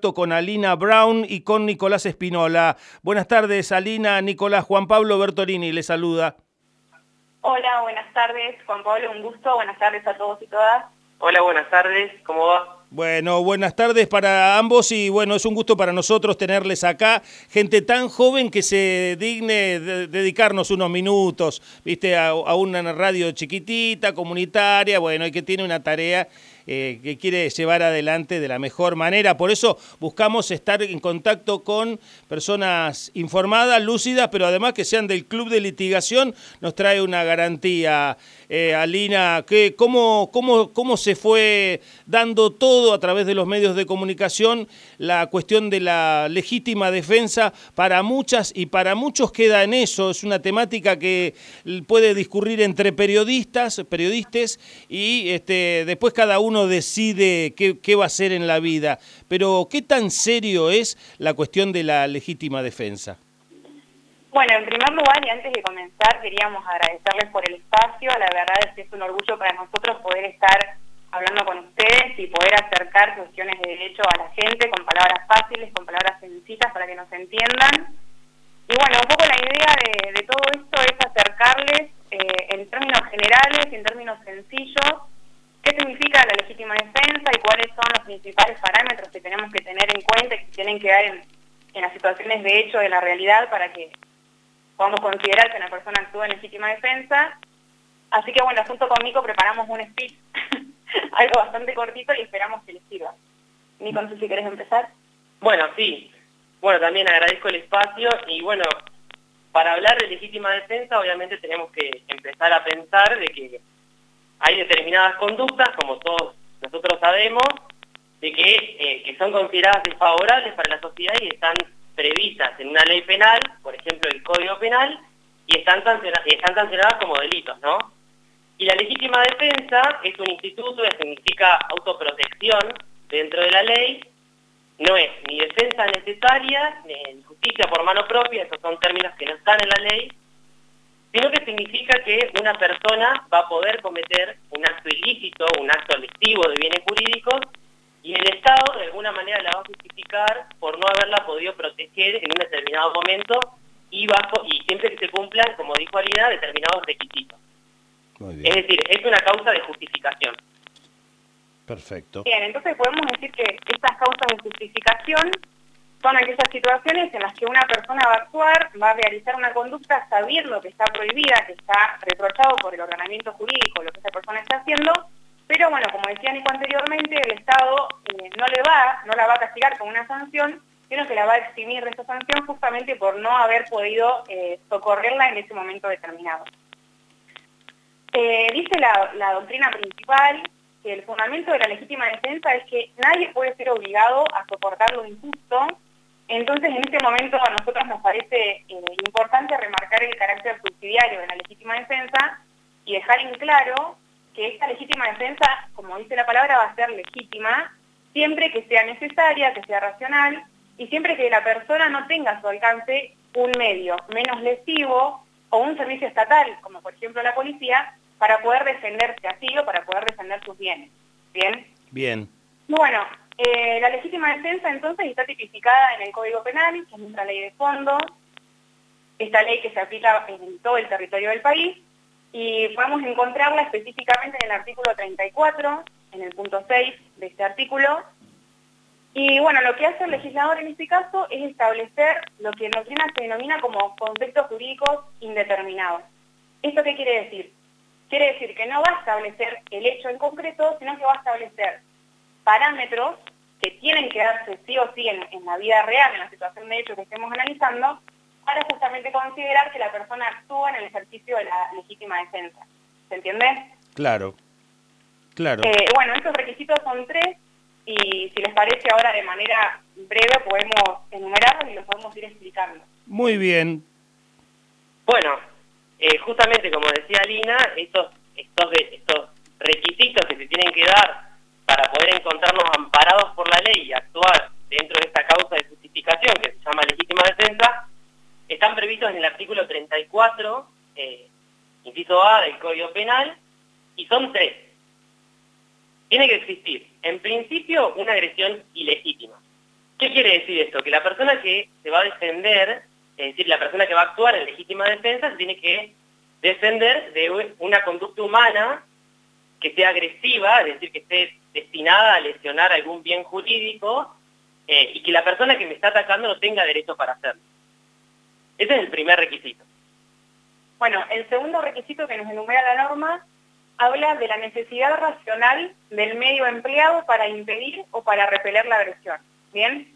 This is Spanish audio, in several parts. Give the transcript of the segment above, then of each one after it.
contacto con Alina Brown y con Nicolás Espinola. Buenas tardes, Alina, Nicolás, Juan Pablo Bertolini le saluda. Hola, buenas tardes, Juan Pablo, un gusto. Buenas tardes a todos y todas. Hola, buenas tardes, ¿cómo va? Bueno, buenas tardes para ambos y bueno, es un gusto para nosotros tenerles acá, gente tan joven que se digne dedicarnos unos minutos, viste, a, a, una radio chiquitita, comunitaria, bueno, y que tiene una tarea eh, que quiere llevar adelante de la mejor manera. Por eso buscamos estar en contacto con personas informadas, lúcidas, pero además que sean del club de litigación, nos trae una garantía. Eh, Alina, cómo, cómo, ¿cómo se fue dando todo a través de los medios de comunicación la cuestión de la legítima defensa? Para muchas y para muchos queda en eso, es una temática que puede discurrir entre periodistas, periodistas y este, después cada uno decide qué, va a hacer en la vida, pero ¿qué tan serio es la cuestión de la legítima defensa? Bueno, en primer lugar y antes de comenzar queríamos agradecerles por el espacio, la verdad es que es un orgullo para nosotros poder estar hablando con ustedes y poder acercar cuestiones de derecho a la gente con palabras fáciles, con palabras sencillas para que nos entiendan. Y bueno, un poco la idea de, todo esto es acercarles eh, en términos generales y en términos sencillos qué significa la legítima defensa y cuáles son los principales parámetros que tenemos que tener en cuenta y que tienen que dar en, las situaciones de hecho de la realidad para que podamos considerar que una persona actúa en legítima defensa. Así que bueno, junto con Nico preparamos un speech, algo bastante cortito y esperamos que les sirva. Nico, no si querés empezar. Bueno, sí. Bueno, también agradezco el espacio y bueno, para hablar de legítima defensa obviamente tenemos que empezar a pensar de que hay determinadas conductas, como todos nosotros sabemos, de que, eh, que son consideradas desfavorables para la sociedad y están previstas en una ley penal, por ejemplo el Código Penal, y están, sancionadas, están sancionadas como delitos, ¿no? Y la legítima defensa es un instituto que significa autoprotección dentro de la ley, no es ni defensa necesaria, ni justicia por mano propia, esos son términos que no están en la ley, sino que significa que una persona va a poder cometer un acto ilícito, un acto lesivo de bienes jurídicos, y el Estado de alguna manera la va a justificar por no haberla podido proteger en un determinado momento y bajo y siempre que se cumplan, como dijo Alina, determinados requisitos. Es decir, es una causa de justificación. Perfecto. Bien, entonces podemos decir que estas causas de justificación son aquellas situaciones en las que una persona va a actuar, va a realizar una conducta sabiendo que está prohibida, que está reprochado por el ordenamiento jurídico lo que esa persona está haciendo, pero bueno, como decía Nico anteriormente, el Estado eh, no le va, no la va a castigar con una sanción, sino que la va a eximir de esa sanción justamente por no haber podido eh, socorrerla en ese momento determinado. Eh, dice la, doctrina principal que el fundamento de la legítima defensa es que nadie puede ser obligado a soportar lo injusto entonces, en este momento a nosotros nos parece importante remarcar el carácter subsidiario de la legítima defensa y dejar en claro que esta legítima defensa, como dice la palabra, va a ser legítima siempre que sea necesaria, que sea racional y siempre que la persona no tenga a su alcance un medio menos lesivo o un servicio estatal, como por ejemplo la policía, para poder defenderse así o para poder defender sus bienes. ¿Bien? Bien. Bueno, eh, la legítima defensa entonces está tipificada en el Código Penal, que es nuestra ley de fondo, esta ley que se aplica en todo el territorio del país, y podemos encontrarla específicamente en el artículo 34, en el punto 6 de este artículo. Y bueno, lo que hace el legislador en este caso es establecer lo que en doctrina se denomina como conceptos jurídicos indeterminados. ¿Esto qué quiere decir? Quiere decir que no va a establecer el hecho en concreto, sino que va a establecer parámetros que tienen que darse sí o sí en, la vida real, en la situación de hecho que estemos analizando, para justamente considerar que la persona actúa en el ejercicio de la legítima defensa. ¿Se entiende? Claro, claro. Eh, bueno, estos requisitos son tres y si les parece ahora de manera breve podemos enumerarlos y los podemos ir explicando. Muy bien. Bueno, eh, justamente como decía Lina, estos, estos, estos requisitos que se tienen que dar para poder encontrarnos amparados por la ley y actuar dentro de esta causa de justificación que se llama legítima defensa, están previstos en el artículo 34, eh, inciso A del Código Penal, y son tres. Tiene que existir, en principio, una agresión ilegítima. ¿Qué quiere decir esto? Que la persona que se va a defender, es decir, la persona que va a actuar en legítima defensa, se tiene que defender de una conducta humana que sea agresiva, es decir, que esté destinada a lesionar algún bien jurídico eh, y que la persona que me está atacando no tenga derecho para hacerlo. Ese es el primer requisito. Bueno, el segundo requisito que nos enumera la norma habla de la necesidad racional del medio empleado para impedir o para repeler la agresión. Bien,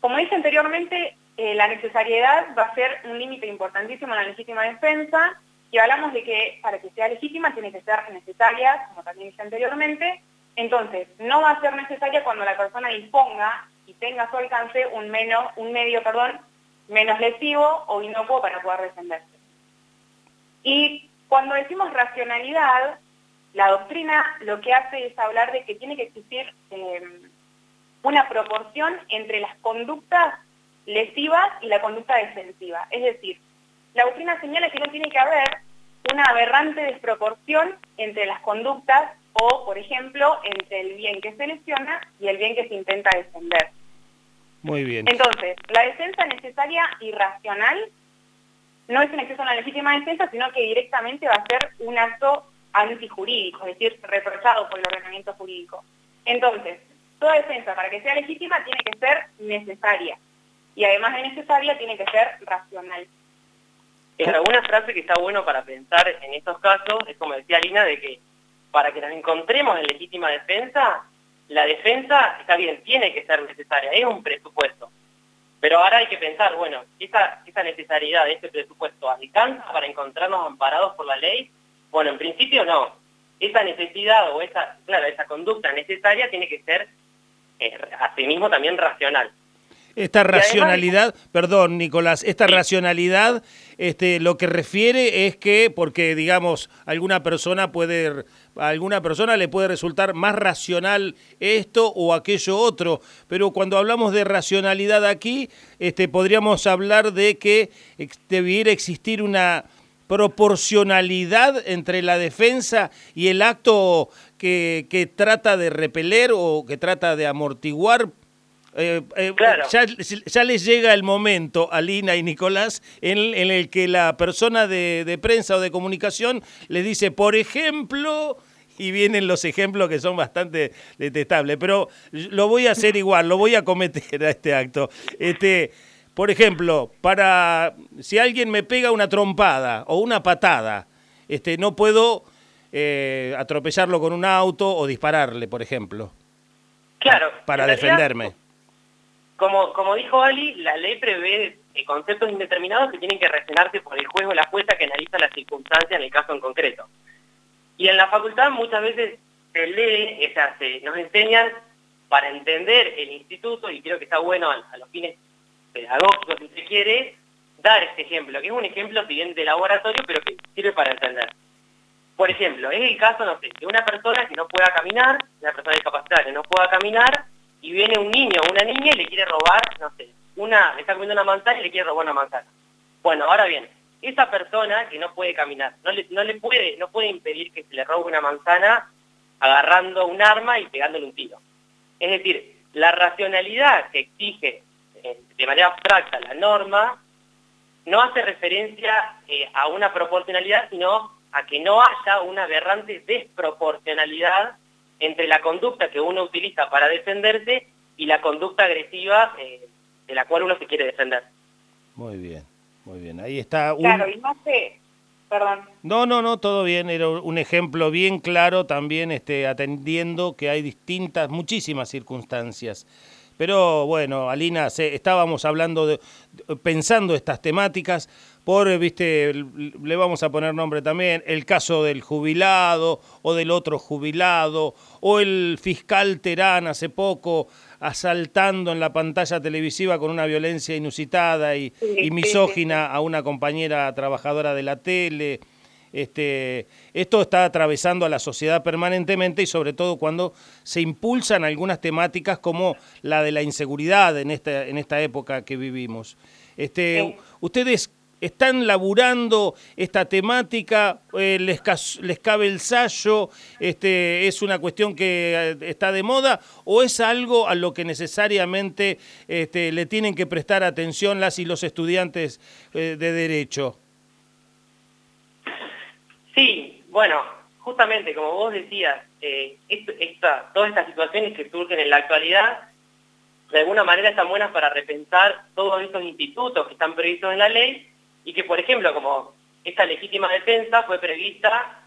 como dije anteriormente, eh, la necesariedad va a ser un límite importantísimo en la legítima defensa y hablamos de que para que sea legítima tiene que ser necesaria, como también dije anteriormente, entonces no va a ser necesaria cuando la persona disponga y tenga a su alcance un, menos, un medio perdón, menos lesivo o inocuo para poder defenderse. Y cuando decimos racionalidad, la doctrina lo que hace es hablar de que tiene que existir eh, una proporción entre las conductas lesivas y la conducta defensiva. Es decir, la doctrina señala que no tiene que haber una aberrante desproporción entre las conductas o, por ejemplo, entre el bien que se lesiona y el bien que se intenta defender. Muy bien. Entonces, la defensa necesaria y racional no es un exceso en la legítima defensa, sino que directamente va a ser un acto antijurídico, es decir, reprochado por el ordenamiento jurídico. Entonces, toda defensa para que sea legítima tiene que ser necesaria y además de necesaria tiene que ser racional. En alguna frase que está bueno para pensar en estos casos es como decía Lina de que para que nos encontremos en legítima defensa, la defensa está bien, tiene que ser necesaria, es un presupuesto. Pero ahora hay que pensar, bueno, esa, esa necesidad de este presupuesto alcanza para encontrarnos amparados por la ley bueno, en principio no. Esa necesidad o esa, claro, esa conducta necesaria tiene que ser eh, asimismo también racional. Esta racionalidad, perdón Nicolás, esta racionalidad este, lo que refiere es que, porque digamos, alguna persona puede, a alguna persona le puede resultar más racional esto o aquello otro, pero cuando hablamos de racionalidad aquí, este, podríamos hablar de que debiera existir una proporcionalidad entre la defensa y el acto que, que trata de repeler o que trata de amortiguar. Eh, eh, ya, ya, les llega el momento a Lina y Nicolás en, en el que la persona de, de, prensa o de comunicación les dice, por ejemplo, y vienen los ejemplos que son bastante detestables, pero lo voy a hacer igual, lo voy a cometer a este acto. Este, por ejemplo, para si alguien me pega una trompada o una patada, este, no puedo eh, atropellarlo con un auto o dispararle, por ejemplo. Claro. Para defenderme. Como, como dijo Ali, la ley prevé conceptos indeterminados que tienen que reaccionarse por el juez o la jueza que analiza las circunstancias en el caso en concreto. Y en la facultad muchas veces se lee, se, nos enseñan para entender el instituto, y creo que está bueno a los fines pedagógico, si se quiere, dar este ejemplo, que es un ejemplo, bien de laboratorio, pero que sirve para entender. Por ejemplo, es el caso, no sé, de una persona que no pueda caminar, una persona discapacitada que no pueda caminar, y viene un niño o una niña y le quiere robar, no sé, una, le está comiendo una manzana y le quiere robar una manzana. Bueno, ahora bien, esa persona que no puede caminar, no le, no le puede, no puede impedir que se le robe una manzana agarrando un arma y pegándole un tiro. Es decir, la racionalidad que exige de manera abstracta la norma, no hace referencia eh, a una proporcionalidad, sino a que no haya una aberrante desproporcionalidad entre la conducta que uno utiliza para defenderse y la conducta agresiva eh, de la cual uno se quiere defender. Muy bien, muy bien. Ahí está. Un... Claro, y no sé, perdón. No, no, no, todo bien. Era un ejemplo bien claro también, este, atendiendo que hay distintas, muchísimas circunstancias pero bueno, Alina, estábamos hablando, de, pensando estas temáticas por, viste, le vamos a poner nombre también, el caso del jubilado o del otro jubilado, o el fiscal Terán hace poco asaltando en la pantalla televisiva con una violencia inusitada y, y misógina a una compañera trabajadora de la tele. Este, esto está atravesando a la sociedad permanentemente y sobre todo cuando se impulsan algunas temáticas como la de la inseguridad en esta, en esta época que vivimos. Este, ¿Ustedes ¿Están laburando esta temática? Eh, les, les, cabe el sallo? Este, ¿Es una cuestión que eh, está de moda? ¿O es algo a lo que necesariamente este, le tienen que prestar atención las y los estudiantes de Derecho? Sí, bueno, justamente como vos decías, esta, todas estas situaciones que surgen en la actualidad de alguna manera están buenas para repensar todos estos institutos que están previstos en la ley y que, por ejemplo, como esta legítima defensa fue prevista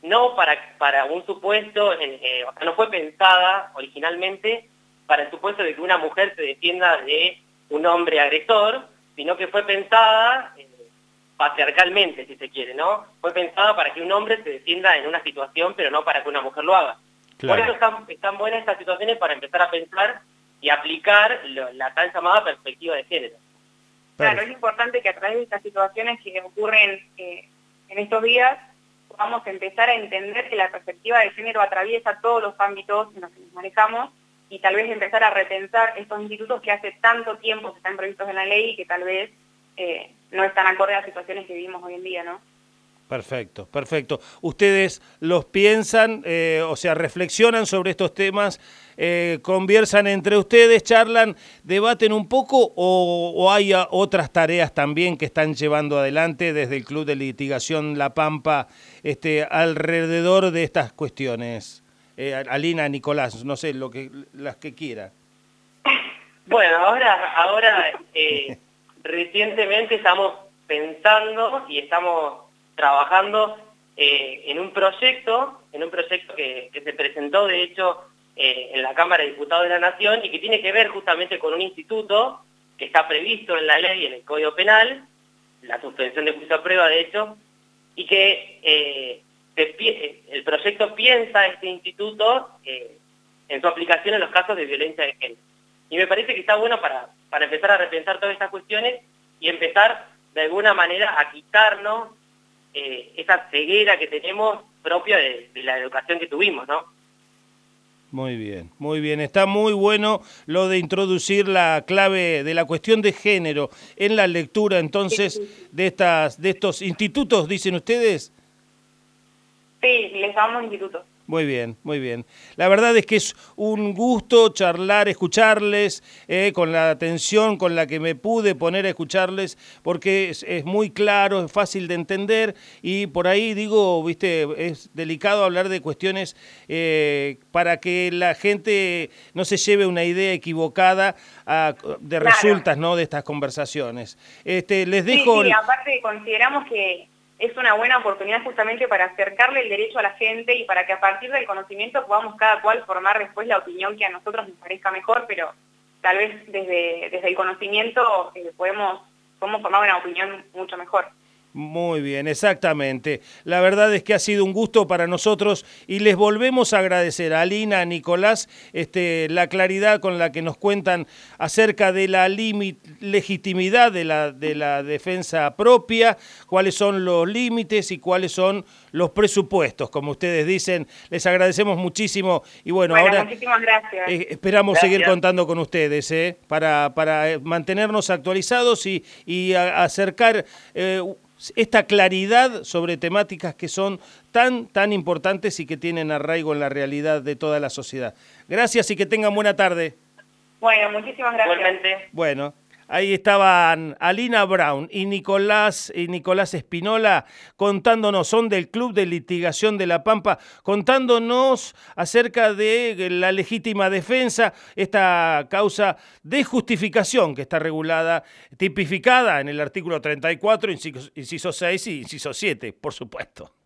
no para, para un supuesto, eh, o sea, no fue pensada originalmente para el supuesto de que una mujer se defienda de un hombre agresor, sino que fue pensada eh, patriarcalmente, si se quiere, ¿no? Fue pensada para que un hombre se defienda en una situación, pero no para que una mujer lo haga. Por eso están, están buenas estas situaciones para empezar a pensar y aplicar la tal llamada perspectiva de género. Claro, es importante que a través de estas situaciones que ocurren eh, en estos días podamos empezar a entender que la perspectiva de género atraviesa todos los ámbitos en los que nos manejamos y tal vez empezar a repensar estos institutos que hace tanto tiempo que están previstos en la ley y que tal vez eh, no están acorde a las situaciones que vivimos hoy en día, ¿no? Perfecto, perfecto. ¿Ustedes los piensan, eh, o sea, reflexionan sobre estos temas, eh, conversan entre ustedes, charlan, debaten un poco o, hay otras tareas también que están llevando adelante desde el Club de Litigación La Pampa este, alrededor de estas cuestiones? Eh, Alina, Nicolás, no sé, lo que, las que quiera. Bueno, ahora, ahora recientemente estamos pensando y estamos trabajando eh, en un proyecto, en un proyecto que, se presentó de hecho eh, en la Cámara de Diputados de la Nación y que tiene que ver justamente con un instituto que está previsto en la ley, en el Código Penal, la suspensión de juicio a prueba de hecho, y que eh, el proyecto piensa este instituto en su aplicación en los casos de violencia de género. Y me parece que está bueno para, para empezar a repensar todas estas cuestiones y empezar de alguna manera a quitarnos eh, esa ceguera que tenemos propia de, la educación que tuvimos, ¿no? Muy bien, muy bien. Está muy bueno lo de introducir la clave de la cuestión de género en la lectura, entonces, de estas, de estos institutos, dicen ustedes. Sí, les llamamos institutos. Muy bien, muy bien. La verdad es que es un gusto charlar, escucharles, eh, con la atención con la que me pude poner a escucharles, porque es, muy claro, es fácil de entender y por ahí digo, viste, es delicado hablar de cuestiones eh, para que la gente no se lleve una idea equivocada de resultas ¿no? de estas conversaciones. Este, les dejo... sí, aparte consideramos que es una buena oportunidad justamente para acercarle el derecho a la gente y para que a partir del conocimiento podamos cada cual formar después la opinión que a nosotros nos parezca mejor, pero tal vez desde, desde el conocimiento eh, podemos, podemos formar una opinión mucho mejor. Muy bien, exactamente. La verdad es que ha sido un gusto para nosotros y les volvemos a agradecer a Alina, a Nicolás, este, la claridad con la que nos cuentan acerca de la legitimidad de la, de la defensa propia, cuáles son los límites y cuáles son los presupuestos. Como ustedes dicen, les agradecemos muchísimo y bueno, ahora eh, esperamos seguir contando con ustedes ¿eh? para, para eh, mantenernos actualizados y, y acercar esta claridad sobre temáticas que son tan, tan importantes y que tienen arraigo en la realidad de toda la sociedad. Gracias y que tengan buena tarde. Bueno, muchísimas gracias. Bueno. Ahí estaban Alina Brown y Nicolás, y Nicolás Espinola contándonos, son del Club de Litigación de La Pampa, contándonos acerca de la legítima defensa, esta causa de justificación que está regulada, tipificada en el artículo 34, inciso 6 y inciso 7, por supuesto.